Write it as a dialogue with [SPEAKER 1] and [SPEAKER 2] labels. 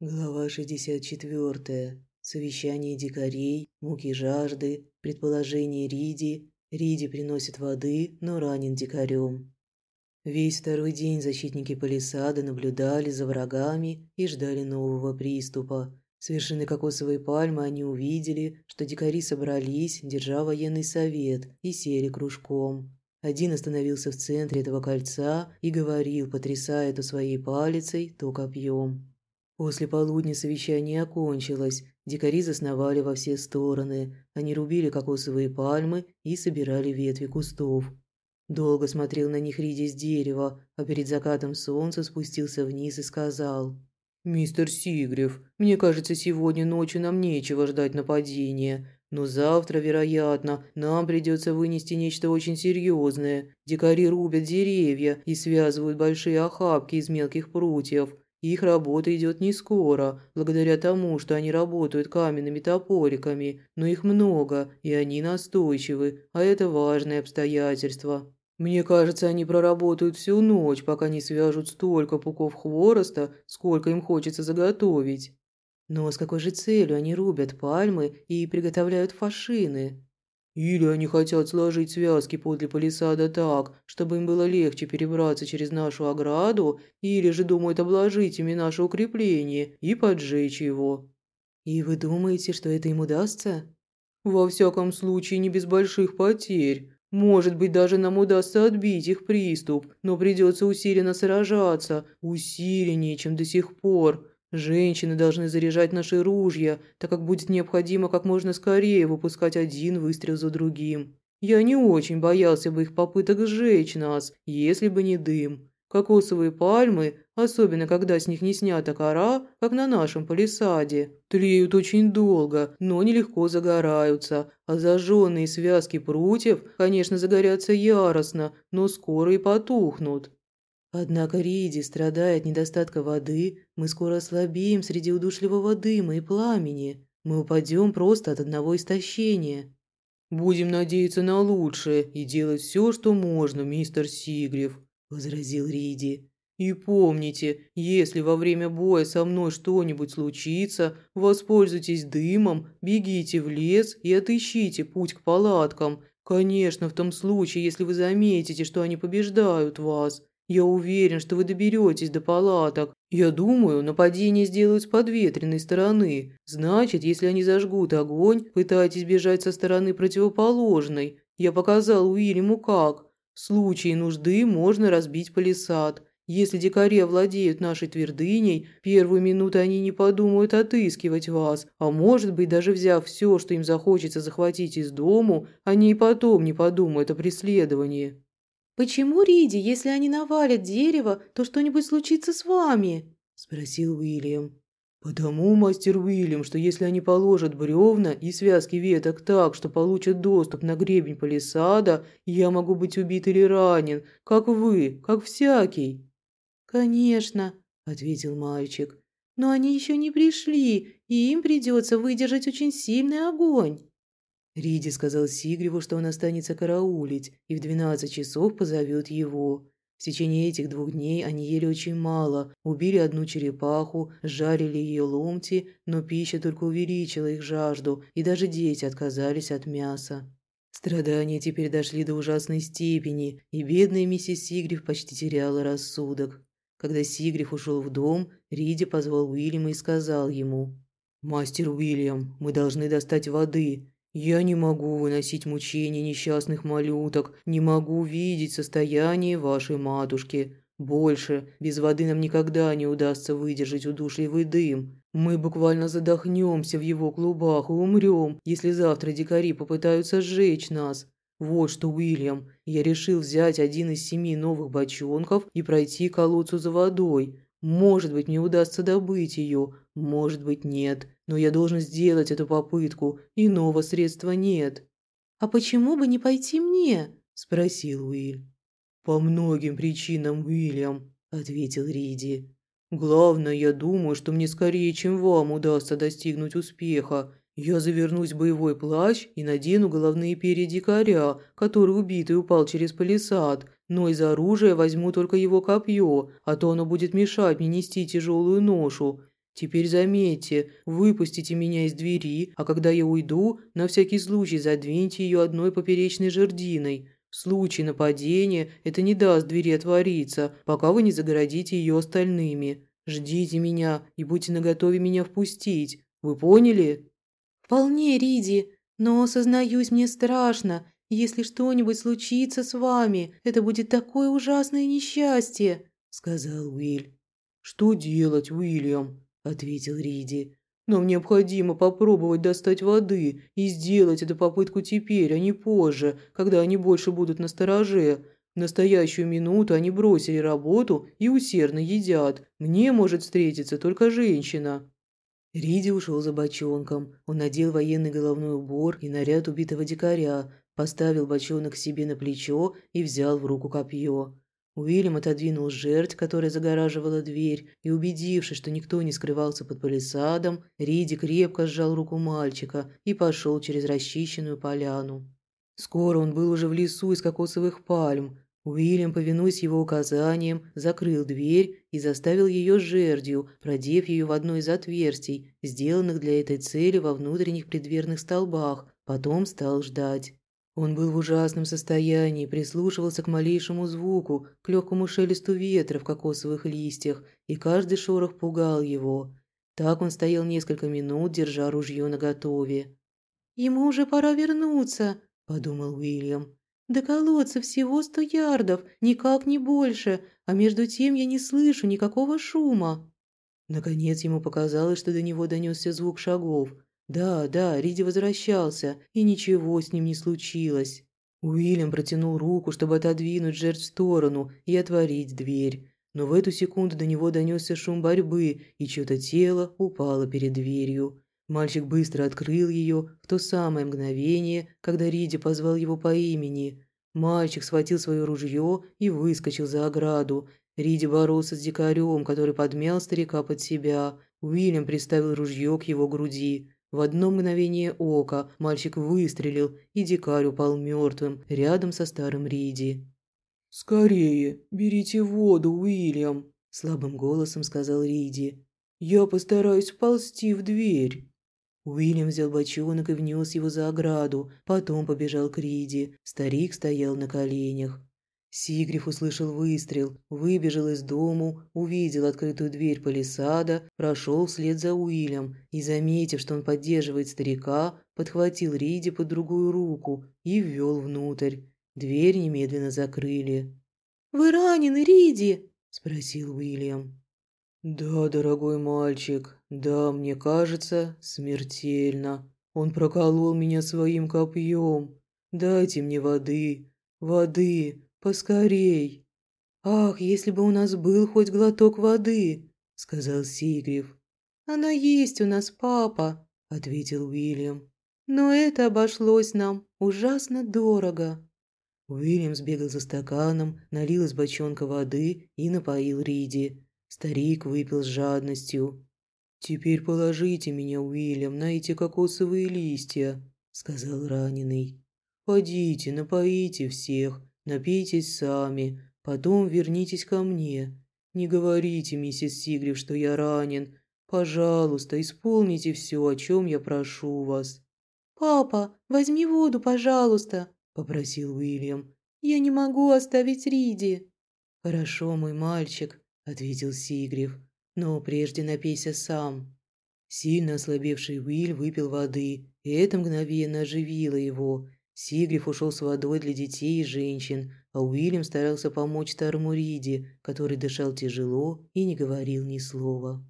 [SPEAKER 1] Глава 64. Совещание дикарей, муки жажды, предположение Риди. Риди приносит воды, но ранен дикарем. Весь второй день защитники палисады наблюдали за врагами и ждали нового приступа. С вершины кокосовой пальмы они увидели, что дикари собрались, держа военный совет, и сели кружком. Один остановился в центре этого кольца и говорил, потрясая то своей палицей, то копьем. После полудня совещание окончилось. Дикари засновали во все стороны. Они рубили кокосовые пальмы и собирали ветви кустов. Долго смотрел на них Риди с дерева, а перед закатом солнца спустился вниз и сказал. «Мистер Сигрев, мне кажется, сегодня ночью нам нечего ждать нападения. Но завтра, вероятно, нам придется вынести нечто очень серьезное. Дикари рубят деревья и связывают большие охапки из мелких прутьев. Их работа идет не скоро, благодаря тому, что они работают каменными топориками, но их много, и они настойчивы, а это важное обстоятельство. Мне кажется, они проработают всю ночь, пока не свяжут столько пуков хвороста, сколько им хочется заготовить. Но с какой же целью они рубят пальмы и приготовляют фашины? Или они хотят сложить связки подле палисада так, чтобы им было легче перебраться через нашу ограду, или же думают обложить ими наше укрепление и поджечь его. И вы думаете, что это им удастся? Во всяком случае, не без больших потерь. Может быть, даже нам удастся отбить их приступ, но придется усиленно сражаться, усиленнее, чем до сих пор. Женщины должны заряжать наши ружья, так как будет необходимо как можно скорее выпускать один выстрел за другим. Я не очень боялся бы их попыток сжечь нас, если бы не дым. Кокосовые пальмы, особенно когда с них не снята кора, как на нашем палисаде, тлеют очень долго, но нелегко загораются, а зажженные связки прутьев, конечно, загорятся яростно, но скоро и потухнут. Однако Риди, страдая от недостатка воды, мы скоро ослабеем среди удушливого дыма и пламени. Мы упадем просто от одного истощения. «Будем надеяться на лучшее и делать все, что можно, мистер Сигрев», – возразил Риди. «И помните, если во время боя со мной что-нибудь случится, воспользуйтесь дымом, бегите в лес и отыщите путь к палаткам. Конечно, в том случае, если вы заметите, что они побеждают вас. Я уверен, что вы доберетесь до палаток. Я думаю, нападение сделают с подветренной стороны. Значит, если они зажгут огонь, пытайтесь бежать со стороны противоположной. Я показал Уильяму как. В случае нужды можно разбить палисад. Если дикари овладеют нашей твердыней, первую минуту они не подумают отыскивать вас, а может быть, даже взяв все, что им захочется захватить из дому, они и потом не подумают о преследовании.
[SPEAKER 2] «Почему, Риди, если они навалят дерево, то что-нибудь случится с вами?» – спросил Уильям.
[SPEAKER 1] «Потому, мастер Уильям, что если они положат бревна и связки веток так, что получат доступ на гребень палисада, я могу быть убит или ранен, как вы, как всякий».
[SPEAKER 2] «Конечно», – ответил мальчик. «Но они еще не пришли, и им придется выдержать очень сильный огонь».
[SPEAKER 1] Риди сказал Сигреву, что он останется караулить и в двенадцать часов позовет его. В течение этих двух дней они ели очень мало, убили одну черепаху, жарили ее ломти, но пища только увеличила их жажду, и даже дети отказались от мяса. Страдания теперь дошли до ужасной степени, и бедная миссис Сигрев почти теряла рассудок. Когда Сигрев ушел в дом, Риди позвал Уильяма и сказал ему, «Мастер Уильям, мы должны достать воды. Я не могу выносить мучения несчастных малюток, не могу видеть состояние вашей матушки. Больше, без воды нам никогда не удастся выдержать удушливый дым. Мы буквально задохнемся в его клубах и умрем, если завтра дикари попытаются сжечь нас. Вот что, Уильям, я решил взять один из семи новых бочонков и пройти к колодцу за водой. Может быть, мне удастся добыть ее, может быть, нет, но я должен сделать эту попытку, иного средства нет.
[SPEAKER 2] «А почему бы не пойти мне?» – спросил Уиль.
[SPEAKER 1] «По многим причинам, Уильям», – ответил Риди. «Главное, я думаю, что мне скорее, чем вам удастся достигнуть успеха. Я завернусь в боевой плащ и надену головные перья дикаря, который убитый упал через палисад, но из оружия возьму только его копье, а то оно будет мешать мне нести тяжелую ношу. Теперь заметьте, выпустите меня из двери, а когда я уйду, на всякий случай задвиньте ее одной поперечной жердиной. В случае нападения это не даст двери отвориться, пока вы не загородите ее остальными. Ждите меня и будьте наготове меня впустить. Вы поняли?»
[SPEAKER 2] «Вполне, Риди, но, сознаюсь, мне страшно. Если что-нибудь случится с вами, это будет такое ужасное несчастье», — сказал Уиль.
[SPEAKER 1] «Что делать, Уильям?» – ответил Риди. «Нам необходимо попробовать достать воды и сделать эту попытку теперь, а не позже, когда они больше будут на стороже. В настоящую минуту они бросили работу и усердно едят. Мне может встретиться только женщина». Риди ушел за бочонком. Он надел военный головной убор и наряд убитого дикаря, поставил бочонок себе на плечо и взял в руку копье. Уильям отодвинул жертв, которая загораживала дверь, и, убедившись, что никто не скрывался под палисадом, Риди крепко сжал руку мальчика и пошел через расчищенную поляну. Скоро он был уже в лесу из кокосовых пальм. Уильям, повинуясь его указаниям, закрыл дверь и заставил ее жердью, продев ее в одно из отверстий, сделанных для этой цели во внутренних предверных столбах, потом стал ждать. Он был в ужасном состоянии, прислушивался к малейшему звуку, к легкому шелесту ветра в кокосовых листьях, и каждый шорох пугал его. Так он стоял несколько минут, держа ружье наготове.
[SPEAKER 2] «Ему уже пора вернуться», – подумал Уильям. «До колодца всего сто ярдов, никак не больше, а между тем я не слышу никакого шума».
[SPEAKER 1] Наконец ему показалось, что до него донесся звук шагов. Да, да, Риди возвращался, и ничего с ним не случилось. Уильям протянул руку, чтобы отодвинуть жертв в сторону и отворить дверь. Но в эту секунду до него донесся шум борьбы, и чье-то тело упало перед дверью. Мальчик быстро открыл ее в то самое мгновение, когда Риди позвал его по имени. Мальчик схватил свое ружье и выскочил за ограду. Риди боролся с дикарем, который подмял старика под себя. Уильям приставил ружье к его груди. В одно мгновение ока мальчик выстрелил, и дикарь упал мертвым рядом со старым Риди. «Скорее, берите воду, Уильям», – слабым голосом сказал Риди. «Я постараюсь ползти в дверь». Уильям взял бочонок и внес его за ограду, потом побежал к Риди. Старик стоял на коленях. Сигриф услышал выстрел, выбежал из дому, увидел открытую дверь палисада, прошел вслед за Уилем и, заметив, что он поддерживает старика, подхватил Риди под другую руку и ввел внутрь. Дверь немедленно закрыли.
[SPEAKER 2] «Вы ранены, Риди?» – спросил
[SPEAKER 1] Уильям. «Да, дорогой мальчик, да, мне кажется, смертельно. Он проколол меня своим копьем. Дайте мне воды, воды, «Поскорей!» «Ах, если бы у нас был хоть глоток воды!» – сказал Сигриф.
[SPEAKER 2] «Она есть у нас, папа», – ответил Уильям. «Но это обошлось нам ужасно дорого».
[SPEAKER 1] Уильям сбегал за стаканом, налил из бочонка воды и напоил Риди. Старик выпил с жадностью. «Теперь положите меня, Уильям, на эти кокосовые листья», – сказал раненый. «Подите, напоите всех, Напейтесь сами, потом вернитесь ко мне. Не говорите, миссис Сигрев, что я ранен. Пожалуйста, исполните все, о чем я прошу вас».
[SPEAKER 2] «Папа, возьми воду, пожалуйста», – попросил Уильям. «Я не могу оставить Риди».
[SPEAKER 1] «Хорошо, мой мальчик», – ответил Сигрев. «Но прежде напейся сам». Сильно ослабевший Уиль выпил воды, и это мгновенно оживило его, Сигриф ушел с водой для детей и женщин, а Уильям старался помочь старому Риди, который дышал тяжело и не говорил ни слова.